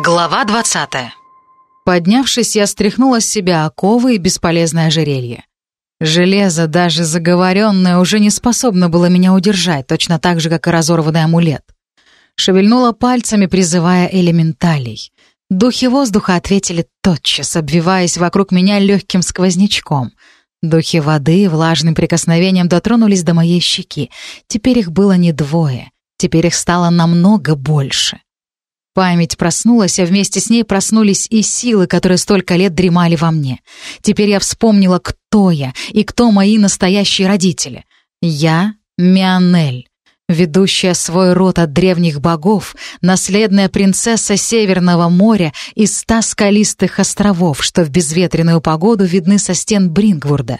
Глава 20 Поднявшись, я стряхнула с себя оковы и бесполезное ожерелье. Железо, даже заговоренное, уже не способно было меня удержать, точно так же, как и разорванный амулет. Шевельнула пальцами, призывая элементалей. Духи воздуха ответили тотчас, обвиваясь вокруг меня легким сквознячком. Духи воды влажным прикосновением дотронулись до моей щеки. Теперь их было не двое. Теперь их стало намного больше. Память проснулась, а вместе с ней проснулись и силы, которые столько лет дремали во мне. Теперь я вспомнила, кто я и кто мои настоящие родители. Я — Мианель, ведущая свой род от древних богов, наследная принцесса Северного моря из ста скалистых островов, что в безветренную погоду видны со стен Брингвурда.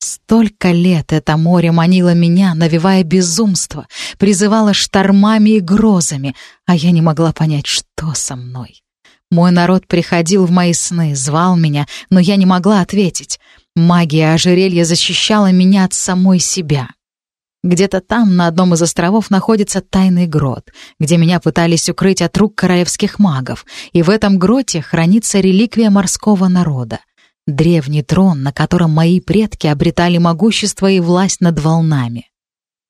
Столько лет это море манило меня, навевая безумство, призывало штормами и грозами, а я не могла понять, что со мной. Мой народ приходил в мои сны, звал меня, но я не могла ответить. Магия ожерелья защищала меня от самой себя. Где-то там, на одном из островов, находится тайный грот, где меня пытались укрыть от рук королевских магов, и в этом гроте хранится реликвия морского народа. Древний трон, на котором мои предки обретали могущество и власть над волнами.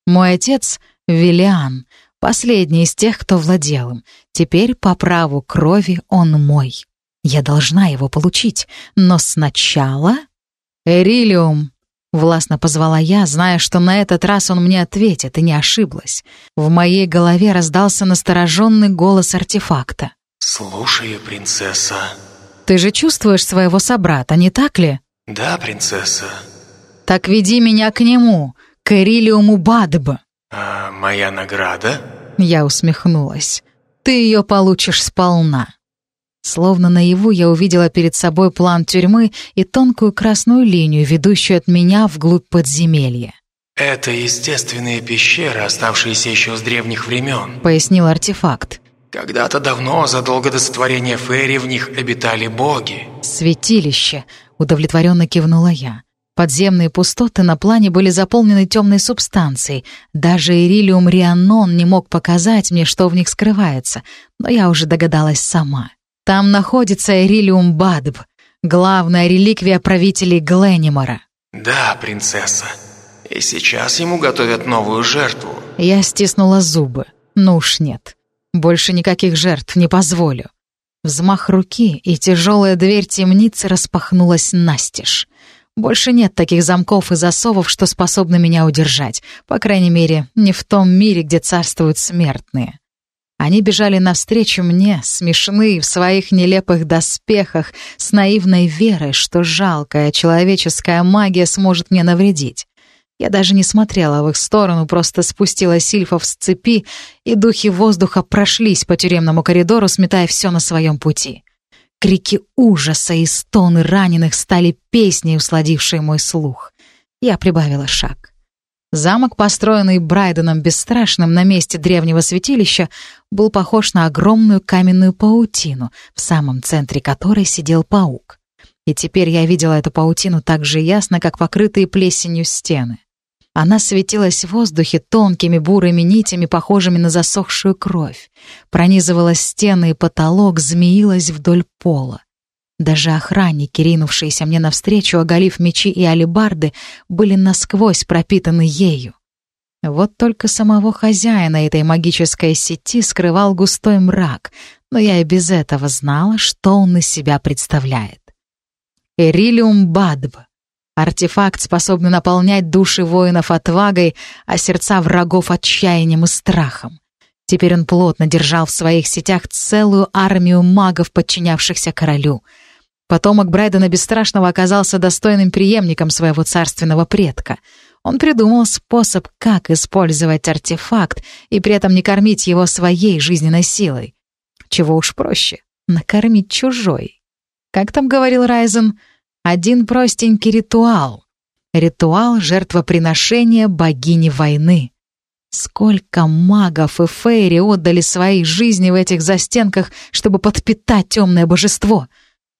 Мой отец — Велиан, последний из тех, кто владел им. Теперь по праву крови он мой. Я должна его получить, но сначала... «Эрилиум!» — властно позвала я, зная, что на этот раз он мне ответит, и не ошиблась. В моей голове раздался настороженный голос артефакта. «Слушаю, принцесса». Ты же чувствуешь своего собрата, не так ли? Да, принцесса. Так веди меня к нему, к Эрилиуму Бадб. А моя награда? Я усмехнулась. Ты ее получишь сполна. Словно наяву я увидела перед собой план тюрьмы и тонкую красную линию, ведущую от меня вглубь подземелья. «Это естественные пещеры, оставшиеся еще с древних времен», — пояснил артефакт. Когда-то давно, задолго до сотворения Фейри, в них обитали боги. «Святилище!» — удовлетворенно кивнула я. Подземные пустоты на плане были заполнены темной субстанцией. Даже Ирилиум Рианон не мог показать мне, что в них скрывается, но я уже догадалась сама. Там находится Ирилиум Бадб, главная реликвия правителей Гленнимора. «Да, принцесса. И сейчас ему готовят новую жертву». Я стиснула зубы. Ну уж нет. Больше никаких жертв не позволю. Взмах руки, и тяжелая дверь темницы распахнулась настежь. Больше нет таких замков и засовов, что способны меня удержать. По крайней мере, не в том мире, где царствуют смертные. Они бежали навстречу мне, смешные в своих нелепых доспехах, с наивной верой, что жалкая человеческая магия сможет мне навредить. Я даже не смотрела в их сторону, просто спустила сильфов с цепи, и духи воздуха прошлись по тюремному коридору, сметая все на своем пути. Крики ужаса и стоны раненых стали песней, усладившей мой слух. Я прибавила шаг. Замок, построенный Брайденом Бесстрашным на месте древнего святилища, был похож на огромную каменную паутину, в самом центре которой сидел паук. И теперь я видела эту паутину так же ясно, как покрытые плесенью стены. Она светилась в воздухе тонкими бурыми нитями, похожими на засохшую кровь. Пронизывала стены и потолок, змеилась вдоль пола. Даже охранники, ринувшиеся мне навстречу, оголив мечи и алебарды, были насквозь пропитаны ею. Вот только самого хозяина этой магической сети скрывал густой мрак, но я и без этого знала, что он из себя представляет. Эрилиум Бадб Артефакт, способный наполнять души воинов отвагой, а сердца врагов отчаянием и страхом. Теперь он плотно держал в своих сетях целую армию магов, подчинявшихся королю. Потомок Брайдена Бесстрашного оказался достойным преемником своего царственного предка. Он придумал способ, как использовать артефакт и при этом не кормить его своей жизненной силой. Чего уж проще — накормить чужой. Как там говорил Райзен — один простенький ритуал. Ритуал жертвоприношения богини войны. Сколько магов и фейри отдали свои жизни в этих застенках, чтобы подпитать темное божество.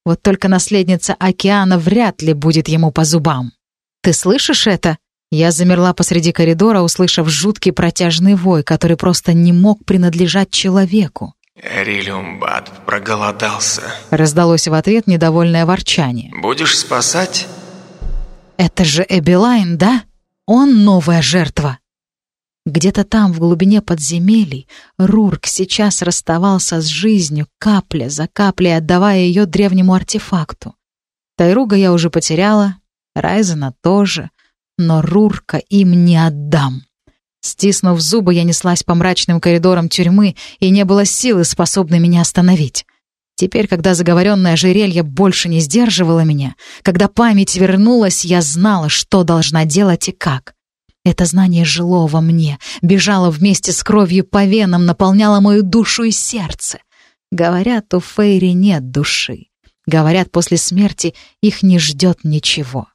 Вот только наследница океана вряд ли будет ему по зубам. «Ты слышишь это?» Я замерла посреди коридора, услышав жуткий протяжный вой, который просто не мог принадлежать человеку. Рилюмбад проголодался. Раздалось в ответ недовольное ворчание. Будешь спасать? Это же Эбилайн, да? Он новая жертва. Где-то там, в глубине подземелий, Рурк сейчас расставался с жизнью, капля за каплей отдавая ее древнему артефакту. Тайруга я уже потеряла, Райзена тоже, но Рурка им не отдам. Стиснув зубы, я неслась по мрачным коридорам тюрьмы, и не было силы, способной меня остановить. Теперь, когда заговоренное ожерелье больше не сдерживало меня, когда память вернулась, я знала, что должна делать и как. Это знание жило во мне, бежало вместе с кровью по венам, наполняло мою душу и сердце. Говорят, у Фейри нет души. Говорят, после смерти их не ждет ничего.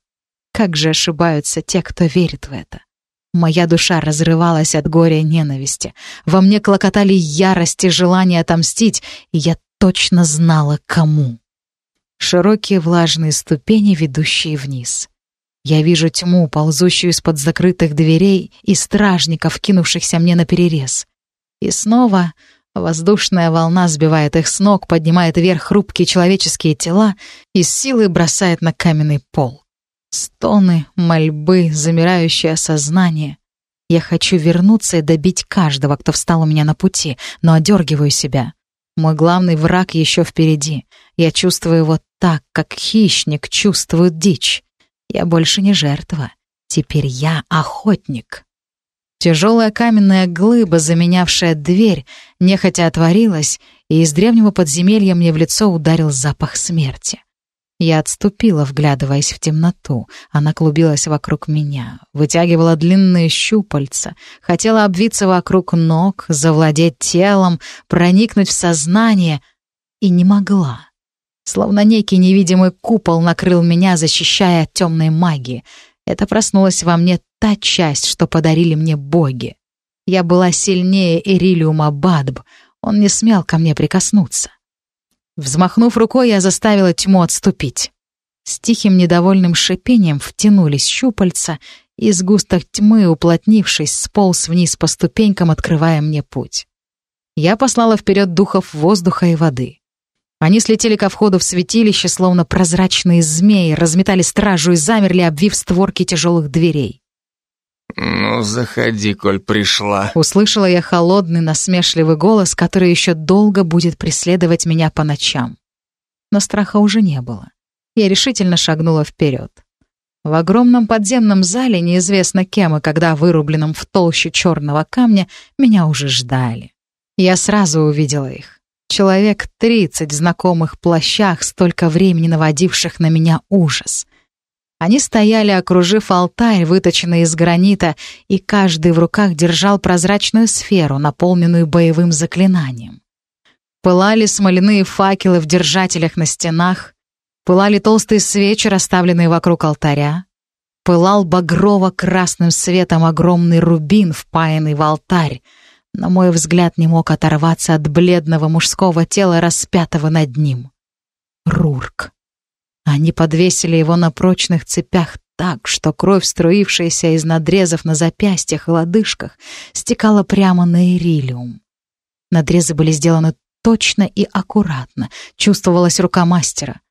Как же ошибаются те, кто верит в это. Моя душа разрывалась от горя ненависти. Во мне клокотали ярость и желание отомстить, и я точно знала, кому. Широкие влажные ступени, ведущие вниз. Я вижу тьму, ползущую из-под закрытых дверей, и стражников, кинувшихся мне на перерез. И снова воздушная волна сбивает их с ног, поднимает вверх хрупкие человеческие тела и с силой бросает на каменный пол. Стоны, мольбы, замирающее сознание. Я хочу вернуться и добить каждого, кто встал у меня на пути, но одергиваю себя. Мой главный враг еще впереди. Я чувствую его так, как хищник чувствует дичь. Я больше не жертва. Теперь я охотник. Тяжелая каменная глыба, заменявшая дверь, нехотя отворилась, и из древнего подземелья мне в лицо ударил запах смерти. Я отступила, вглядываясь в темноту. Она клубилась вокруг меня, вытягивала длинные щупальца, хотела обвиться вокруг ног, завладеть телом, проникнуть в сознание и не могла. Словно некий невидимый купол накрыл меня, защищая от темной магии. Это проснулась во мне та часть, что подарили мне боги. Я была сильнее Эрилиума Бадб, он не смел ко мне прикоснуться. Взмахнув рукой, я заставила тьму отступить. С тихим недовольным шипением втянулись щупальца, и сгусток тьмы, уплотнившись, сполз вниз по ступенькам, открывая мне путь. Я послала вперед духов воздуха и воды. Они слетели ко входу в святилище, словно прозрачные змеи, разметали стражу и замерли, обвив створки тяжелых дверей. «Ну, заходи, коль пришла». Услышала я холодный, насмешливый голос, который еще долго будет преследовать меня по ночам. Но страха уже не было. Я решительно шагнула вперед. В огромном подземном зале, неизвестно кем и когда вырубленном в толще черного камня, меня уже ждали. Я сразу увидела их. Человек тридцать знакомых плащах, столько времени наводивших на меня ужас. Они стояли, окружив алтарь, выточенный из гранита, и каждый в руках держал прозрачную сферу, наполненную боевым заклинанием. Пылали смоляные факелы в держателях на стенах, пылали толстые свечи, расставленные вокруг алтаря, пылал багрово-красным светом огромный рубин, впаянный в алтарь, на мой взгляд не мог оторваться от бледного мужского тела, распятого над ним. Рурк. Они подвесили его на прочных цепях так, что кровь, струившаяся из надрезов на запястьях и лодыжках, стекала прямо на ирилиум. Надрезы были сделаны точно и аккуратно, чувствовалась рука мастера.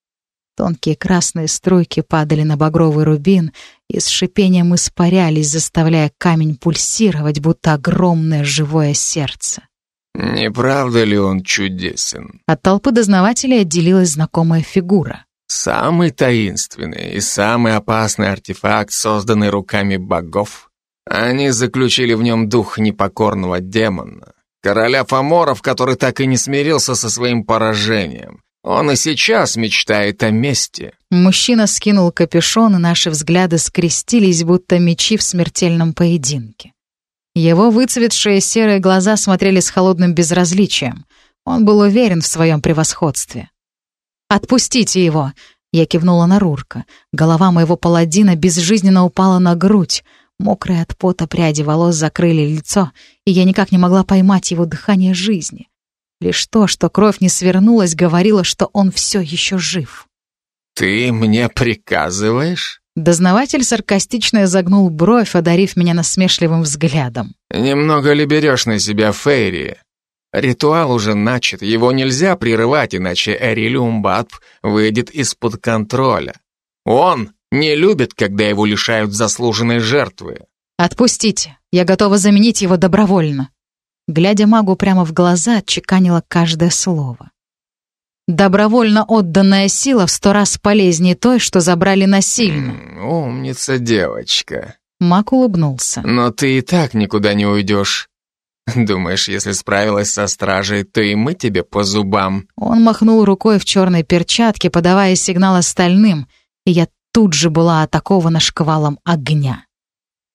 Тонкие красные струйки падали на багровый рубин и с шипением испарялись, заставляя камень пульсировать, будто огромное живое сердце. «Не правда ли он чудесен?» От толпы дознавателей отделилась знакомая фигура. Самый таинственный и самый опасный артефакт, созданный руками богов. Они заключили в нем дух непокорного демона, короля Фоморов, который так и не смирился со своим поражением. Он и сейчас мечтает о мести. Мужчина скинул капюшон, и наши взгляды скрестились, будто мечи в смертельном поединке. Его выцветшие серые глаза смотрели с холодным безразличием. Он был уверен в своем превосходстве. «Отпустите его!» Я кивнула на Рурка. Голова моего паладина безжизненно упала на грудь. Мокрые от пота пряди волос закрыли лицо, и я никак не могла поймать его дыхание жизни. Лишь то, что кровь не свернулась, говорило, что он все еще жив. «Ты мне приказываешь?» Дознаватель саркастично изогнул бровь, одарив меня насмешливым взглядом. «Немного ли берешь на себя Фейри? Ритуал уже начат, его нельзя прерывать, иначе Эрилиум Батп выйдет из-под контроля. Он не любит, когда его лишают заслуженной жертвы. «Отпустите, я готова заменить его добровольно». Глядя магу прямо в глаза, отчеканила каждое слово. Добровольно отданная сила в сто раз полезнее той, что забрали насильно. «Умница девочка». Мак улыбнулся. «Но ты и так никуда не уйдешь. Думаешь, если справилась со стражей, то и мы тебе по зубам?» Он махнул рукой в черной перчатке, подавая сигнал остальным, и я тут же была атакована шквалом огня.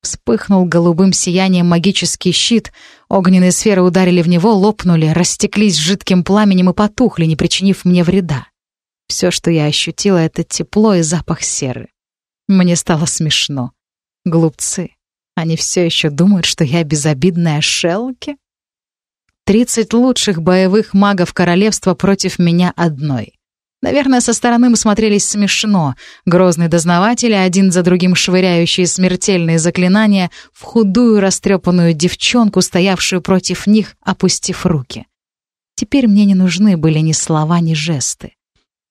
Вспыхнул голубым сиянием магический щит, огненные сферы ударили в него, лопнули, растеклись жидким пламенем и потухли, не причинив мне вреда. Все, что я ощутила, — это тепло и запах серы. Мне стало смешно. Глупцы. Они все еще думают, что я безобидная Шелки? Тридцать лучших боевых магов королевства против меня одной. Наверное, со стороны мы смотрелись смешно. Грозные дознаватели, один за другим швыряющие смертельные заклинания в худую растрепанную девчонку, стоявшую против них, опустив руки. Теперь мне не нужны были ни слова, ни жесты.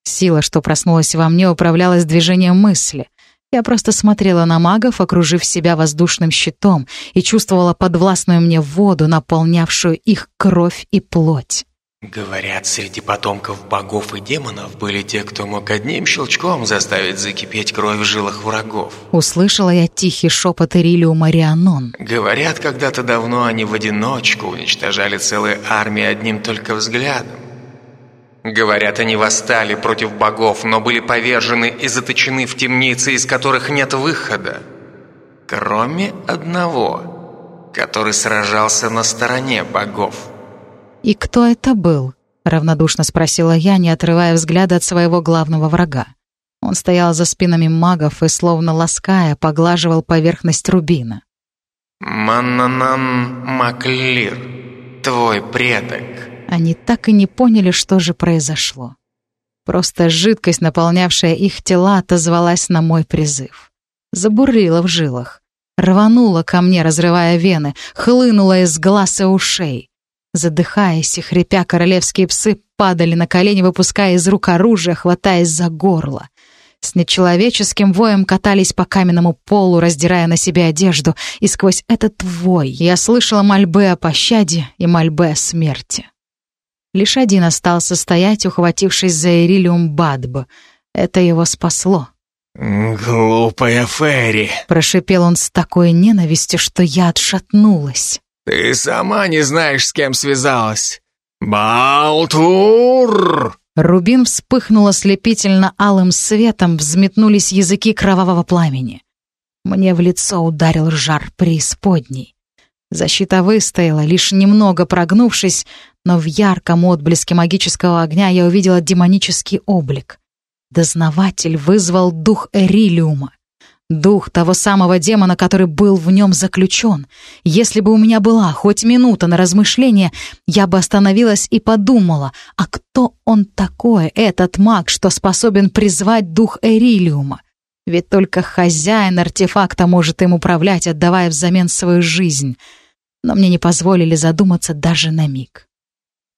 Сила, что проснулась во мне, управлялась движением мысли. Я просто смотрела на магов, окружив себя воздушным щитом, и чувствовала подвластную мне воду, наполнявшую их кровь и плоть. Говорят, среди потомков богов и демонов были те, кто мог одним щелчком заставить закипеть кровь в жилах врагов. Услышала я тихий шепот Ирилиу Марианон. Говорят, когда-то давно они в одиночку уничтожали целые армии одним только взглядом. Говорят, они восстали против богов, но были повержены и заточены в темницы, из которых нет выхода. Кроме одного, который сражался на стороне богов. «И кто это был?» — равнодушно спросила я, не отрывая взгляда от своего главного врага. Он стоял за спинами магов и, словно лаская, поглаживал поверхность рубина. «Маннанан Маклир, твой предок». Они так и не поняли, что же произошло. Просто жидкость, наполнявшая их тела, отозвалась на мой призыв. Забурлила в жилах. Рванула ко мне, разрывая вены, хлынула из глаз и ушей. Задыхаясь и хрипя, королевские псы падали на колени, выпуская из рук оружие, хватаясь за горло. С нечеловеческим воем катались по каменному полу, раздирая на себе одежду, и сквозь этот вой я слышала мольбы о пощаде и мольбы о смерти. Лишь один остался стоять, ухватившись за Эрилиум Бадб. Это его спасло. «Глупая Ферри!» — прошипел он с такой ненавистью, что я отшатнулась. «Ты сама не знаешь, с кем связалась. Балтур!» Рубин вспыхнул ослепительно алым светом, взметнулись языки кровавого пламени. Мне в лицо ударил жар преисподней. Защита выстояла, лишь немного прогнувшись, но в ярком отблеске магического огня я увидела демонический облик. Дознаватель вызвал дух Эрилиума. Дух того самого демона, который был в нем заключен. Если бы у меня была хоть минута на размышление, я бы остановилась и подумала, а кто он такой, этот маг, что способен призвать дух Эрилиума? Ведь только хозяин артефакта может им управлять, отдавая взамен свою жизнь. Но мне не позволили задуматься даже на миг.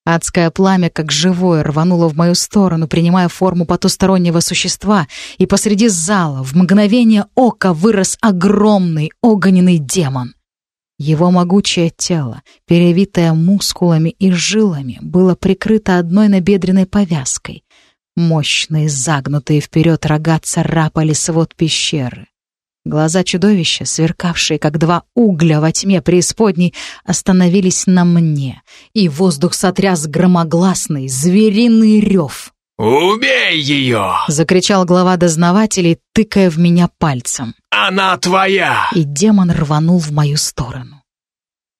Адское пламя, как живое, рвануло в мою сторону, принимая форму потустороннего существа, и посреди зала в мгновение ока вырос огромный огненный демон. Его могучее тело, перевитое мускулами и жилами, было прикрыто одной набедренной повязкой. Мощные, загнутые вперед рога царапали свод пещеры. Глаза чудовища, сверкавшие, как два угля во тьме преисподней, остановились на мне, и воздух сотряс громогласный, звериный рев. «Убей ее!» — закричал глава дознавателей, тыкая в меня пальцем. «Она твоя!» И демон рванул в мою сторону.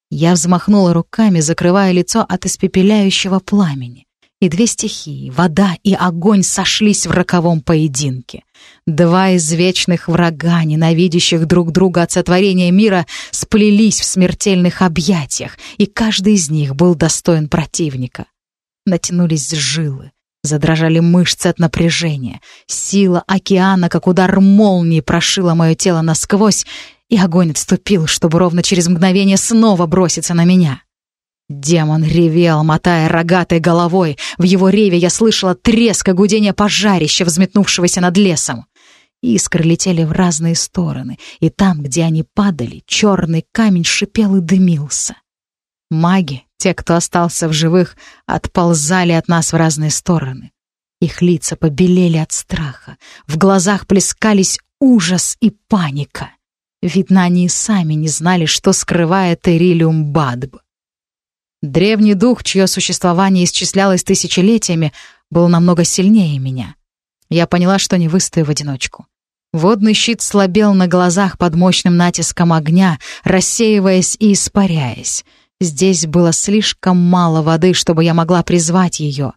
Я взмахнула руками, закрывая лицо от испепеляющего пламени и две стихии, вода и огонь, сошлись в роковом поединке. Два извечных врага, ненавидящих друг друга от сотворения мира, сплелись в смертельных объятиях, и каждый из них был достоин противника. Натянулись жилы, задрожали мышцы от напряжения. Сила океана, как удар молнии, прошила мое тело насквозь, и огонь отступил, чтобы ровно через мгновение снова броситься на меня. Демон ревел, мотая рогатой головой. В его реве я слышала треск и гудение пожарища, взметнувшегося над лесом. Искры летели в разные стороны, и там, где они падали, черный камень шипел и дымился. Маги, те, кто остался в живых, отползали от нас в разные стороны. Их лица побелели от страха, в глазах плескались ужас и паника. Видно, они и сами не знали, что скрывает Эрилиум Бадб. Древний дух, чье существование исчислялось тысячелетиями, был намного сильнее меня. Я поняла, что не выстою в одиночку. Водный щит слабел на глазах под мощным натиском огня, рассеиваясь и испаряясь. Здесь было слишком мало воды, чтобы я могла призвать ее.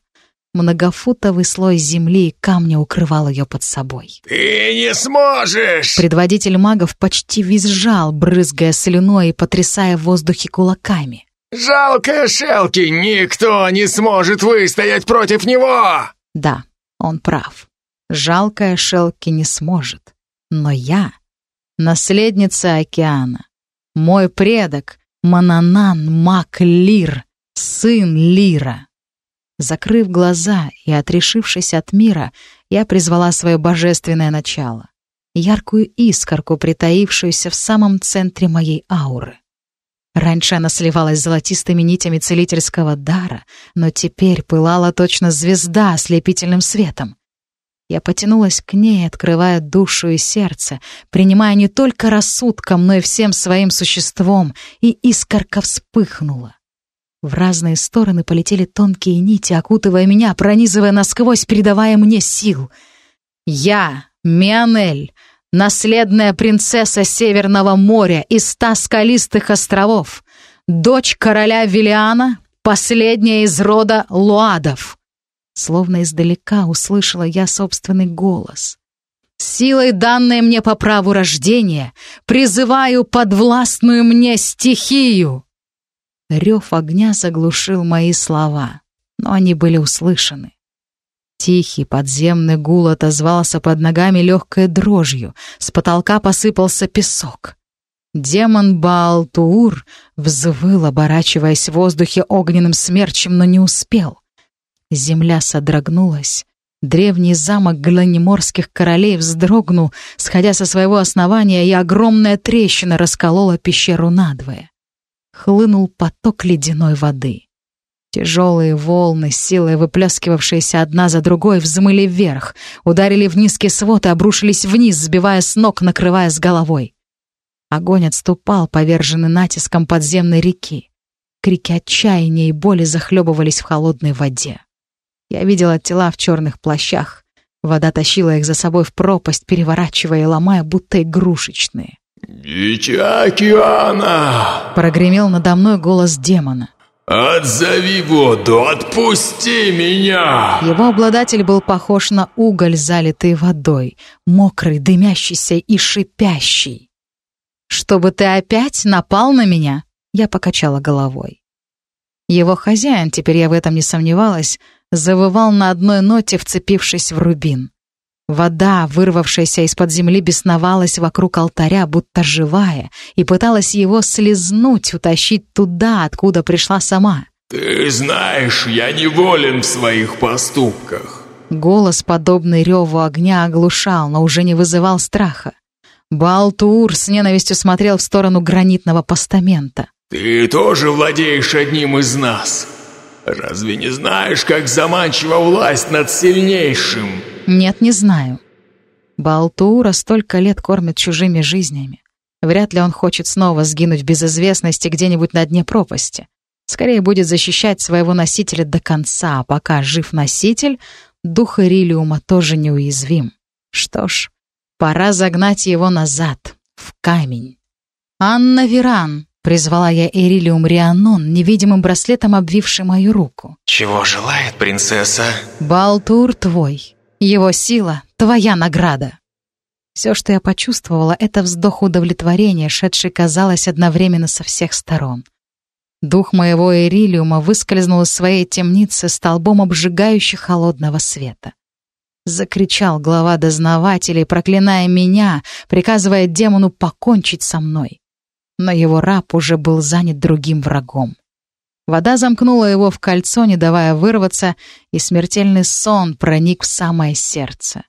Многофутовый слой земли и камня укрывал ее под собой. «Ты не сможешь!» Предводитель магов почти визжал, брызгая слюной и потрясая в воздухе кулаками. «Жалкая Шелки! Никто не сможет выстоять против него!» Да, он прав. Жалкая Шелки не сможет. Но я — наследница океана. Мой предок — Мананан Мак Лир, сын Лира. Закрыв глаза и отрешившись от мира, я призвала свое божественное начало. Яркую искорку, притаившуюся в самом центре моей ауры. Раньше она сливалась золотистыми нитями целительского дара, но теперь пылала точно звезда ослепительным светом. Я потянулась к ней, открывая душу и сердце, принимая не только рассудком, но и всем своим существом, и искорка вспыхнула. В разные стороны полетели тонкие нити, окутывая меня, пронизывая насквозь, передавая мне сил. Я, Мианель, наследная принцесса Северного моря из ста скалистых островов, дочь короля Виллиана, последняя из рода Луадов. Словно издалека услышала я собственный голос. Силой, данной мне по праву рождения, призываю подвластную мне стихию. Рев огня заглушил мои слова, но они были услышаны. Тихий подземный гул отозвался под ногами легкой дрожью. С потолка посыпался песок. Демон Баалтуур взвыл, оборачиваясь в воздухе огненным смерчем, но не успел. Земля содрогнулась. Древний замок гланиморских королей вздрогнул, сходя со своего основания, и огромная трещина расколола пещеру надвое. Хлынул поток ледяной воды. Тяжелые волны, силой выплескивавшиеся одна за другой, взмыли вверх, ударили в низкий свод и обрушились вниз, сбивая с ног, накрывая с головой. Огонь отступал, поверженный натиском подземной реки. Крики отчаяния и боли захлебывались в холодной воде. Я видела тела в черных плащах. Вода тащила их за собой в пропасть, переворачивая и ломая, будто игрушечные. «Дитя океана!» — прогремел надо мной голос демона. «Отзови воду, отпусти меня!» Его обладатель был похож на уголь, залитый водой, мокрый, дымящийся и шипящий. «Чтобы ты опять напал на меня?» Я покачала головой. Его хозяин, теперь я в этом не сомневалась, завывал на одной ноте, вцепившись в рубин. Вода, вырвавшаяся из-под земли, бесновалась вокруг алтаря, будто живая, и пыталась его слезнуть, утащить туда, откуда пришла сама. «Ты знаешь, я неволен в своих поступках». Голос, подобный реву огня, оглушал, но уже не вызывал страха. Балтуур с ненавистью смотрел в сторону гранитного постамента. «Ты тоже владеешь одним из нас. Разве не знаешь, как заманчива власть над сильнейшим?» Нет, не знаю. Балтуура столько лет кормит чужими жизнями. Вряд ли он хочет снова сгинуть в безызвестности где-нибудь на дне пропасти. Скорее будет защищать своего носителя до конца, а пока жив носитель, дух Ирилиума тоже неуязвим. Что ж, пора загнать его назад, в камень. «Анна Веран!» — призвала я Эрилиум Рианон, невидимым браслетом обвивший мою руку. «Чего желает принцесса?» «Балтур твой. Его сила — твоя награда. Все, что я почувствовала, это вздох удовлетворения, шедший, казалось, одновременно со всех сторон. Дух моего Эрилиума выскользнул из своей темницы столбом обжигающего холодного света. Закричал глава дознавателей, проклиная меня, приказывая демону покончить со мной. Но его раб уже был занят другим врагом. Вода замкнула его в кольцо, не давая вырваться, и смертельный сон проник в самое сердце.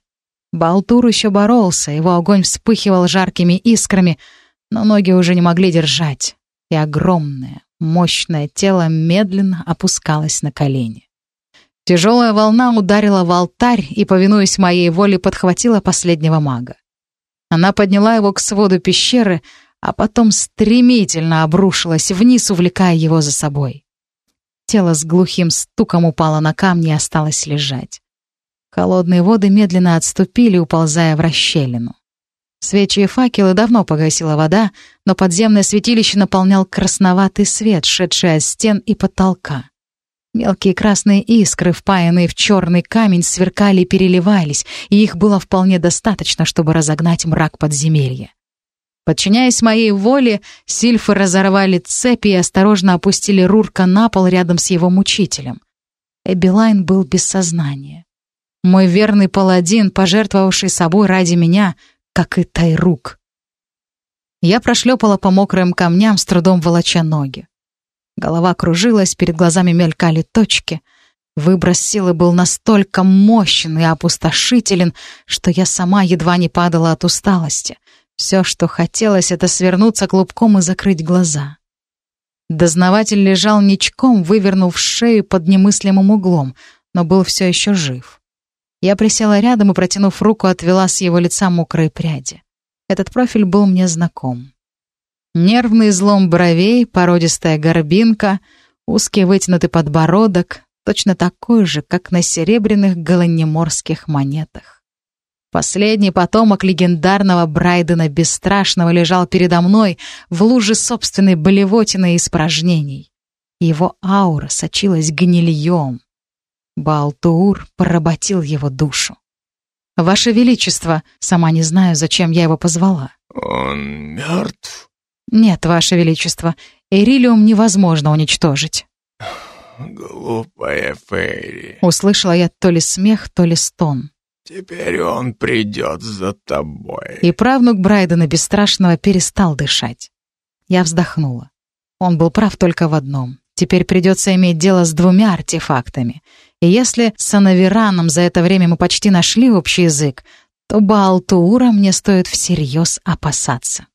Балтур еще боролся, его огонь вспыхивал жаркими искрами, но ноги уже не могли держать, и огромное, мощное тело медленно опускалось на колени. Тяжелая волна ударила в алтарь и, повинуясь моей воле, подхватила последнего мага. Она подняла его к своду пещеры, а потом стремительно обрушилась вниз, увлекая его за собой. Тело с глухим стуком упало на камни и осталось лежать. Холодные воды медленно отступили, уползая в расщелину. Свечи и факелы давно погасила вода, но подземное святилище наполнял красноватый свет, шедший от стен и потолка. Мелкие красные искры, впаянные в черный камень, сверкали и переливались, и их было вполне достаточно, чтобы разогнать мрак подземелья. Подчиняясь моей воле, сильфы разорвали цепи и осторожно опустили Рурка на пол рядом с его мучителем. Эбилайн был без сознания. Мой верный паладин, пожертвовавший собой ради меня, как и Тайрук. Я прошлепала по мокрым камням, с трудом волоча ноги. Голова кружилась, перед глазами мелькали точки. Выброс силы был настолько мощен и опустошителен, что я сама едва не падала от усталости. Все, что хотелось, это свернуться клубком и закрыть глаза. Дознаватель лежал ничком, вывернув шею под немыслимым углом, но был все еще жив. Я присела рядом и, протянув руку, отвела с его лица мокрые пряди. Этот профиль был мне знаком. Нервный излом бровей, породистая горбинка, узкий вытянутый подбородок, точно такой же, как на серебряных голонеморских монетах. Последний потомок легендарного Брайдена Бесстрашного лежал передо мной в луже собственной болевотины и испражнений. Его аура сочилась гнильем. Балтуур поработил его душу. «Ваше Величество, сама не знаю, зачем я его позвала». «Он мертв?» «Нет, Ваше Величество, Эрилиум невозможно уничтожить». «Глупая Фейри», — услышала я то ли смех, то ли стон. Теперь он придет за тобой. И правнук Брайдена Бесстрашного перестал дышать. Я вздохнула. Он был прав только в одном. Теперь придется иметь дело с двумя артефактами. И если с Анавераном за это время мы почти нашли общий язык, то Баалтуура мне стоит всерьез опасаться.